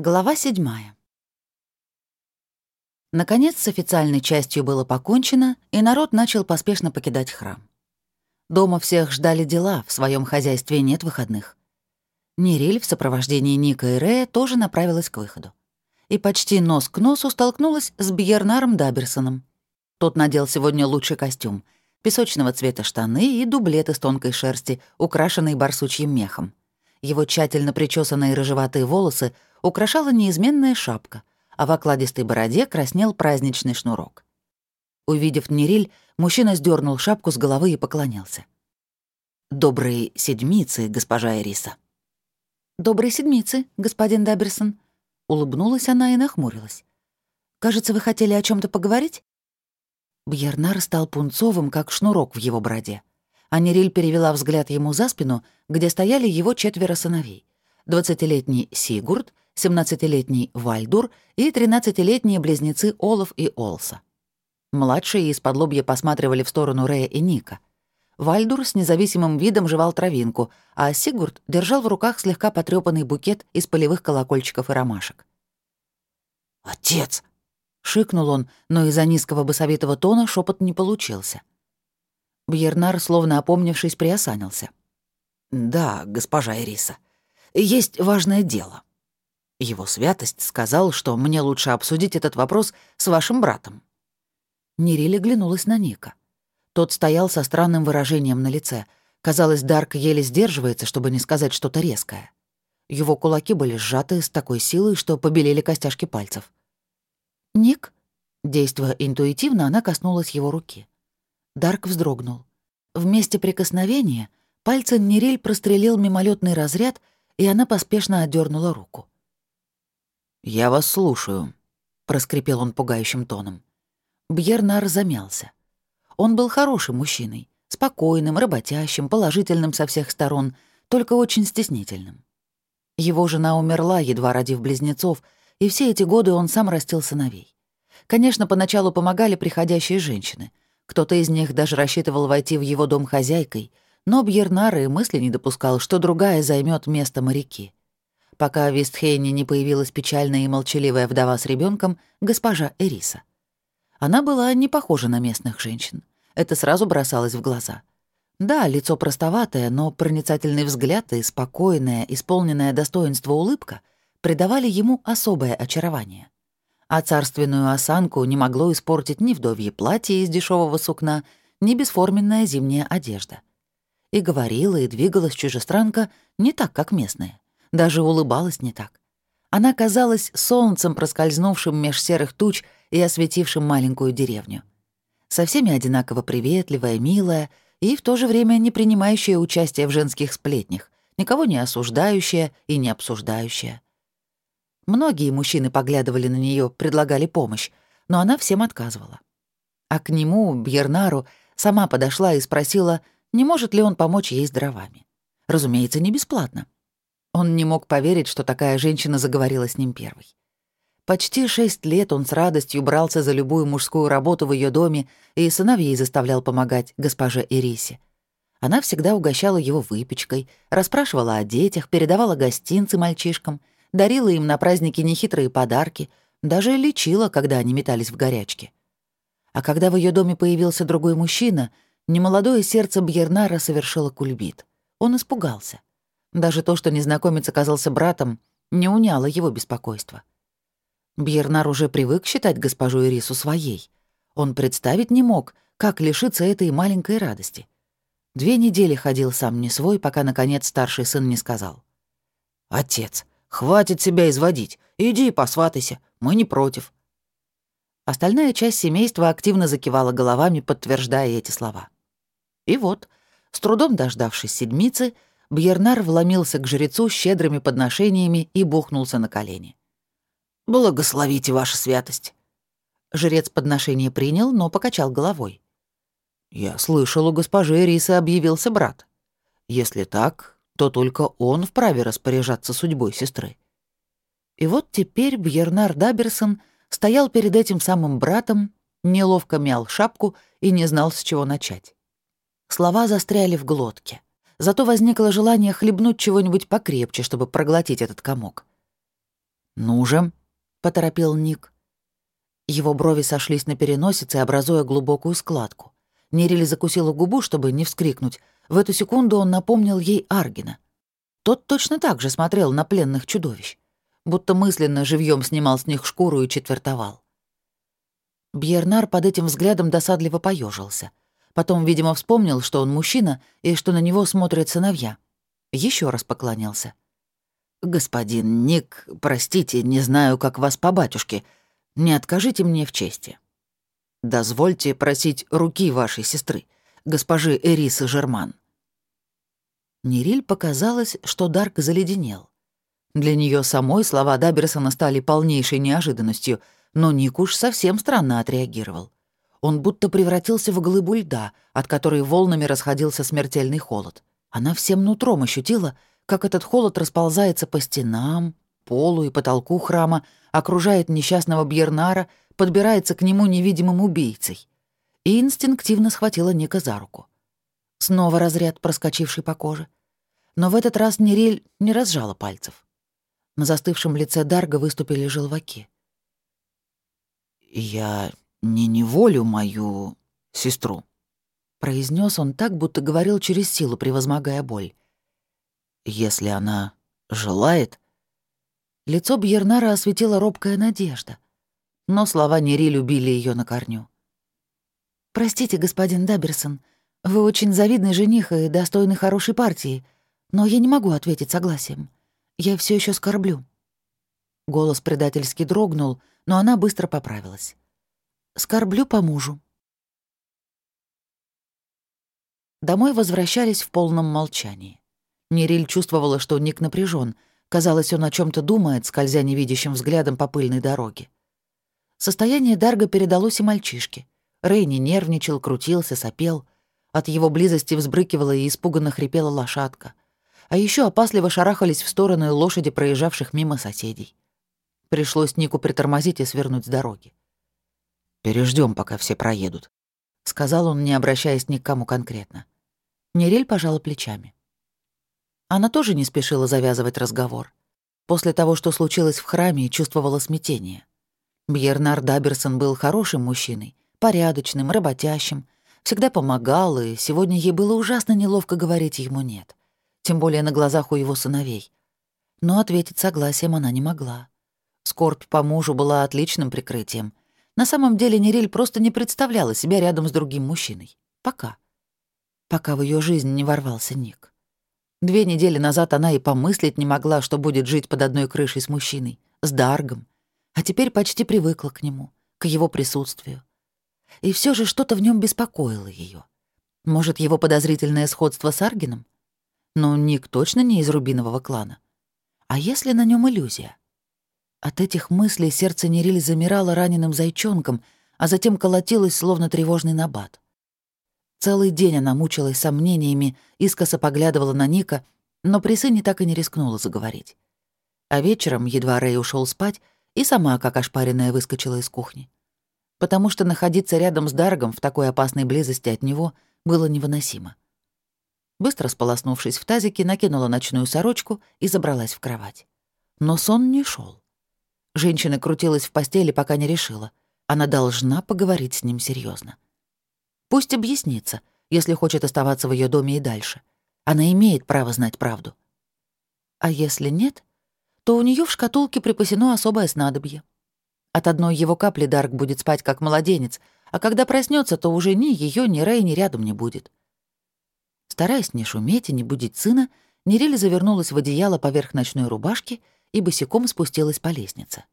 Глава седьмая. Наконец, с официальной частью было покончено, и народ начал поспешно покидать храм. Дома всех ждали дела, в своем хозяйстве нет выходных. Нериль в сопровождении Ника и Рея тоже направилась к выходу. И почти нос к носу столкнулась с Бьернаром Даберсоном. Тот надел сегодня лучший костюм — песочного цвета штаны и дублет из тонкой шерсти, украшенный барсучьим мехом. Его тщательно причесанные рыжеватые волосы — украшала неизменная шапка, а в окладистой бороде краснел праздничный шнурок. Увидев Нериль, мужчина сдернул шапку с головы и поклонился. «Добрые седмицы, госпожа Эриса». «Добрые седмицы, господин Даберсон», — улыбнулась она и нахмурилась. «Кажется, вы хотели о чем то поговорить?» Бьернар стал пунцовым, как шнурок в его бороде. А Нериль перевела взгляд ему за спину, где стояли его четверо сыновей. Двадцатилетний Сигурд, 17-летний Вальдур и 13-летние близнецы Олаф и Олса. Младшие из-под лобья посматривали в сторону Рея и Ника. Вальдур с независимым видом жевал травинку, а Сигурд держал в руках слегка потрёпанный букет из полевых колокольчиков и ромашек. «Отец!» — шикнул он, но из-за низкого басовитого тона шепот не получился. Бьернар, словно опомнившись, приосанился. «Да, госпожа Ириса, есть важное дело. Его святость сказал, что мне лучше обсудить этот вопрос с вашим братом». Нерили глянулась на Ника. Тот стоял со странным выражением на лице. Казалось, Дарк еле сдерживается, чтобы не сказать что-то резкое. Его кулаки были сжаты с такой силой, что побелели костяшки пальцев. «Ник?» Действуя интуитивно, она коснулась его руки. Дарк вздрогнул. Вместе прикосновения пальцы Нериль прострелил мимолетный разряд, и она поспешно отдернула руку. «Я вас слушаю», — проскрипел он пугающим тоном. Бьернар замялся. Он был хорошим мужчиной, спокойным, работящим, положительным со всех сторон, только очень стеснительным. Его жена умерла, едва родив близнецов, и все эти годы он сам растил сыновей. Конечно, поначалу помогали приходящие женщины. Кто-то из них даже рассчитывал войти в его дом хозяйкой, но Бьернар и мысли не допускал, что другая займет место моряки пока в Вестхейне не появилась печальная и молчаливая вдова с ребенком, госпожа Эриса. Она была не похожа на местных женщин. Это сразу бросалось в глаза. Да, лицо простоватое, но проницательный взгляд и спокойная, исполненная достоинства улыбка придавали ему особое очарование. А царственную осанку не могло испортить ни вдовье платье из дешевого сукна, ни бесформенная зимняя одежда. И говорила, и двигалась чужестранка не так, как местная даже улыбалась не так. Она казалась солнцем, проскользнувшим меж серых туч и осветившим маленькую деревню. Со всеми одинаково приветливая, милая и в то же время не принимающая участие в женских сплетнях, никого не осуждающая и не обсуждающая. Многие мужчины поглядывали на нее, предлагали помощь, но она всем отказывала. А к нему, Бьернару, сама подошла и спросила, не может ли он помочь ей с дровами. Разумеется, не бесплатно. Он не мог поверить, что такая женщина заговорила с ним первой. Почти шесть лет он с радостью брался за любую мужскую работу в ее доме и сыновей заставлял помогать госпоже Ирисе. Она всегда угощала его выпечкой, расспрашивала о детях, передавала гостинцы мальчишкам, дарила им на праздники нехитрые подарки, даже лечила, когда они метались в горячке. А когда в ее доме появился другой мужчина, немолодое сердце Бьернара совершило кульбит. Он испугался. Даже то, что незнакомец оказался братом, не уняло его беспокойство. Бьернар уже привык считать госпожу Ирису своей. Он представить не мог, как лишиться этой маленькой радости. Две недели ходил сам не свой, пока, наконец, старший сын не сказал. «Отец, хватит себя изводить. Иди и посватайся. Мы не против». Остальная часть семейства активно закивала головами, подтверждая эти слова. И вот, с трудом дождавшись седмицы, Бьернар вломился к жрецу щедрыми подношениями и бухнулся на колени. «Благословите, ваша святость!» Жрец подношение принял, но покачал головой. «Я слышал, у госпожи Рисы объявился брат. Если так, то только он вправе распоряжаться судьбой сестры». И вот теперь Бьернар Даберсон стоял перед этим самым братом, неловко мял шапку и не знал, с чего начать. Слова застряли в глотке. Зато возникло желание хлебнуть чего-нибудь покрепче, чтобы проглотить этот комок. «Ну же», — поторопил Ник. Его брови сошлись на переносице, образуя глубокую складку. Нерили закусила губу, чтобы не вскрикнуть. В эту секунду он напомнил ей Аргина. Тот точно так же смотрел на пленных чудовищ, будто мысленно живьем снимал с них шкуру и четвертовал. Бьернар под этим взглядом досадливо поежился. Потом, видимо, вспомнил, что он мужчина и что на него смотрят сыновья. Еще раз поклонился. «Господин Ник, простите, не знаю, как вас по батюшке. Не откажите мне в чести. Дозвольте просить руки вашей сестры, госпожи Эрисы Жерман». Нериль показалось, что Дарк заледенел. Для нее самой слова Даберсона стали полнейшей неожиданностью, но Ник уж совсем странно отреагировал. Он будто превратился в глыбу льда, от которой волнами расходился смертельный холод. Она всем нутром ощутила, как этот холод расползается по стенам, полу и потолку храма, окружает несчастного Бьернара, подбирается к нему невидимым убийцей. И инстинктивно схватила Ника за руку. Снова разряд, проскочивший по коже. Но в этот раз Нериль не разжала пальцев. На застывшем лице Дарга выступили желваки. «Я не неволю мою сестру», — произнес он так, будто говорил через силу, превозмогая боль. «Если она желает...» Лицо Бьернара осветила робкая надежда. Но слова Нери любили ее на корню. «Простите, господин Даберсон, вы очень завидный жених и достойный хорошей партии, но я не могу ответить согласием. Я все еще скорблю». Голос предательски дрогнул, но она быстро поправилась. «Скорблю по мужу». Домой возвращались в полном молчании. Нериль чувствовала, что Ник напряжен, Казалось, он о чем то думает, скользя невидящим взглядом по пыльной дороге. Состояние Дарга передалось и мальчишке. Рейни нервничал, крутился, сопел. От его близости взбрыкивала и испуганно хрипела лошадка. А еще опасливо шарахались в стороны лошади, проезжавших мимо соседей. Пришлось Нику притормозить и свернуть с дороги. Переждем, пока все проедут», — сказал он, не обращаясь ни к кому конкретно. Нерель пожала плечами. Она тоже не спешила завязывать разговор. После того, что случилось в храме, чувствовала смятение. Бьернар Даберсон был хорошим мужчиной, порядочным, работящим, всегда помогал, и сегодня ей было ужасно неловко говорить ему «нет», тем более на глазах у его сыновей. Но ответить согласием она не могла. Скорбь по мужу была отличным прикрытием. На самом деле Нериль просто не представляла себя рядом с другим мужчиной. Пока. Пока в ее жизнь не ворвался Ник. Две недели назад она и помыслить не могла, что будет жить под одной крышей с мужчиной, с Даргом, а теперь почти привыкла к нему, к его присутствию. И все же что-то в нем беспокоило ее. Может, его подозрительное сходство с Аргином? Но Ник точно не из рубинового клана. А если на нем иллюзия? От этих мыслей сердце Нериль замирало раненым зайчонком, а затем колотилось, словно тревожный набат. Целый день она мучилась сомнениями, искоса поглядывала на Ника, но при сыне так и не рискнула заговорить. А вечером, едва Рэй ушел спать, и сама, как ошпаренная, выскочила из кухни. Потому что находиться рядом с Даргом в такой опасной близости от него было невыносимо. Быстро сполоснувшись в тазике, накинула ночную сорочку и забралась в кровать. Но сон не шел. Женщина крутилась в постели, пока не решила. Она должна поговорить с ним серьезно. Пусть объяснится, если хочет оставаться в ее доме и дальше. Она имеет право знать правду. А если нет, то у нее в шкатулке припасено особое снадобье. От одной его капли Дарк будет спать как младенец, а когда проснется, то уже ни ее, ни Рэй, ни рядом не будет. Стараясь не шуметь и не будить сына, Нериль завернулась в одеяло поверх ночной рубашки и босиком спустилась по лестнице.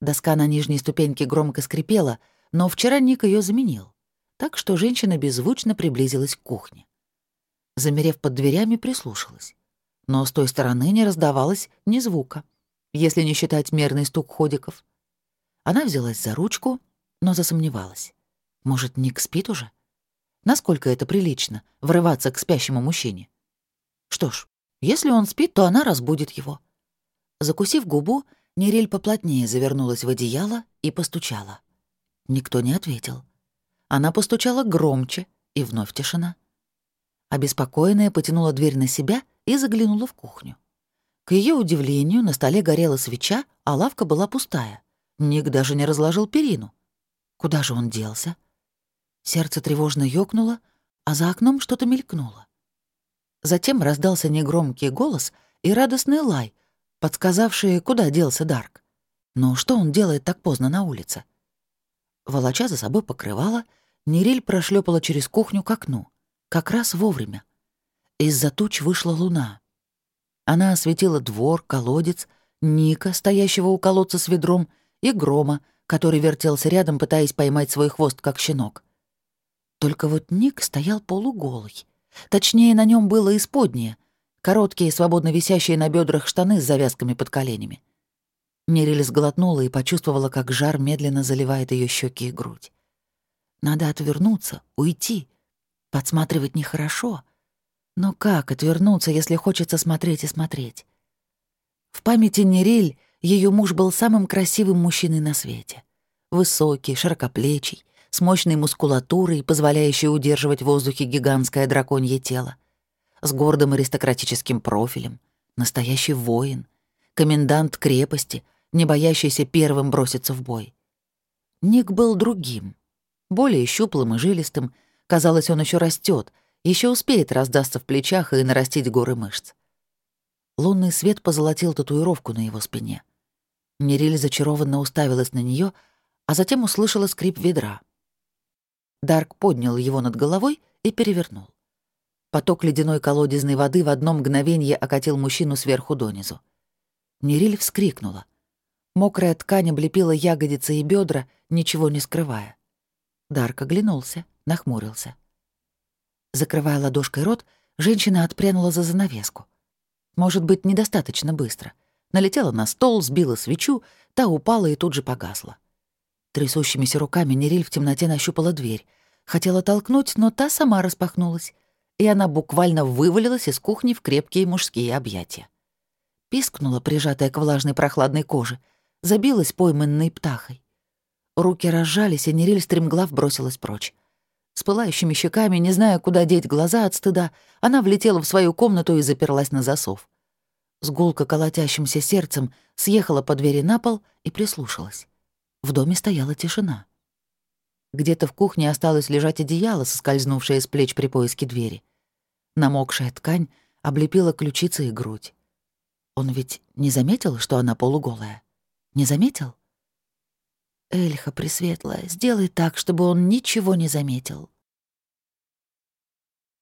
Доска на нижней ступеньке громко скрипела, но вчера Ник ее заменил так что женщина беззвучно приблизилась к кухне. Замерев под дверями, прислушалась. Но с той стороны не раздавалось ни звука, если не считать мерный стук ходиков. Она взялась за ручку, но засомневалась. Может, Ник спит уже? Насколько это прилично — врываться к спящему мужчине? Что ж, если он спит, то она разбудит его. Закусив губу, Нерель поплотнее завернулась в одеяло и постучала. Никто не ответил. Она постучала громче, и вновь тишина. Обеспокоенная потянула дверь на себя и заглянула в кухню. К ее удивлению, на столе горела свеча, а лавка была пустая. Ник даже не разложил перину. Куда же он делся? Сердце тревожно ёкнуло, а за окном что-то мелькнуло. Затем раздался негромкий голос и радостный лай, подсказавшие, куда делся Дарк. Но что он делает так поздно на улице? Волоча за собой покрывало, Нериль прошлепала через кухню к окну. Как раз вовремя. Из-за туч вышла луна. Она осветила двор, колодец, Ника, стоящего у колодца с ведром, и Грома, который вертелся рядом, пытаясь поймать свой хвост, как щенок. Только вот Ник стоял полуголый. Точнее, на нем было исподнее, короткие, свободно висящие на бедрах штаны с завязками под коленями. Нериль сглотнула и почувствовала, как жар медленно заливает ее щеки и грудь. Надо отвернуться, уйти. Подсматривать нехорошо. Но как отвернуться, если хочется смотреть и смотреть? В памяти Нериль ее муж был самым красивым мужчиной на свете. Высокий, широкоплечий, с мощной мускулатурой, позволяющей удерживать в воздухе гигантское драконье тело, с гордым аристократическим профилем, настоящий воин, комендант крепости, не боящийся первым броситься в бой. Ник был другим, более щуплым и жилистым, казалось, он еще растет, еще успеет раздаться в плечах и нарастить горы мышц. Лунный свет позолотил татуировку на его спине. Нериль зачарованно уставилась на нее, а затем услышала скрип ведра — Дарк поднял его над головой и перевернул. Поток ледяной колодезной воды в одно мгновение окатил мужчину сверху донизу. Нериль вскрикнула. Мокрая ткань облепила ягодицы и бедра, ничего не скрывая. Дарк оглянулся, нахмурился. Закрывая ладошкой рот, женщина отпрянула за занавеску. Может быть, недостаточно быстро. Налетела на стол, сбила свечу, та упала и тут же погасла. Трясущимися руками Нериль в темноте нащупала дверь. Хотела толкнуть, но та сама распахнулась, и она буквально вывалилась из кухни в крепкие мужские объятия. Пискнула, прижатая к влажной прохладной коже, забилась пойманной птахой. Руки разжались, и Нериль стремглав бросилась прочь. С пылающими щеками, не зная, куда деть глаза от стыда, она влетела в свою комнату и заперлась на засов. С гулко колотящимся сердцем съехала по двери на пол и прислушалась. В доме стояла тишина. Где-то в кухне осталось лежать одеяло, соскользнувшее с плеч при поиске двери. Намокшая ткань облепила ключицы и грудь. Он ведь не заметил, что она полуголая? Не заметил? Эльха Пресветлая, сделай так, чтобы он ничего не заметил.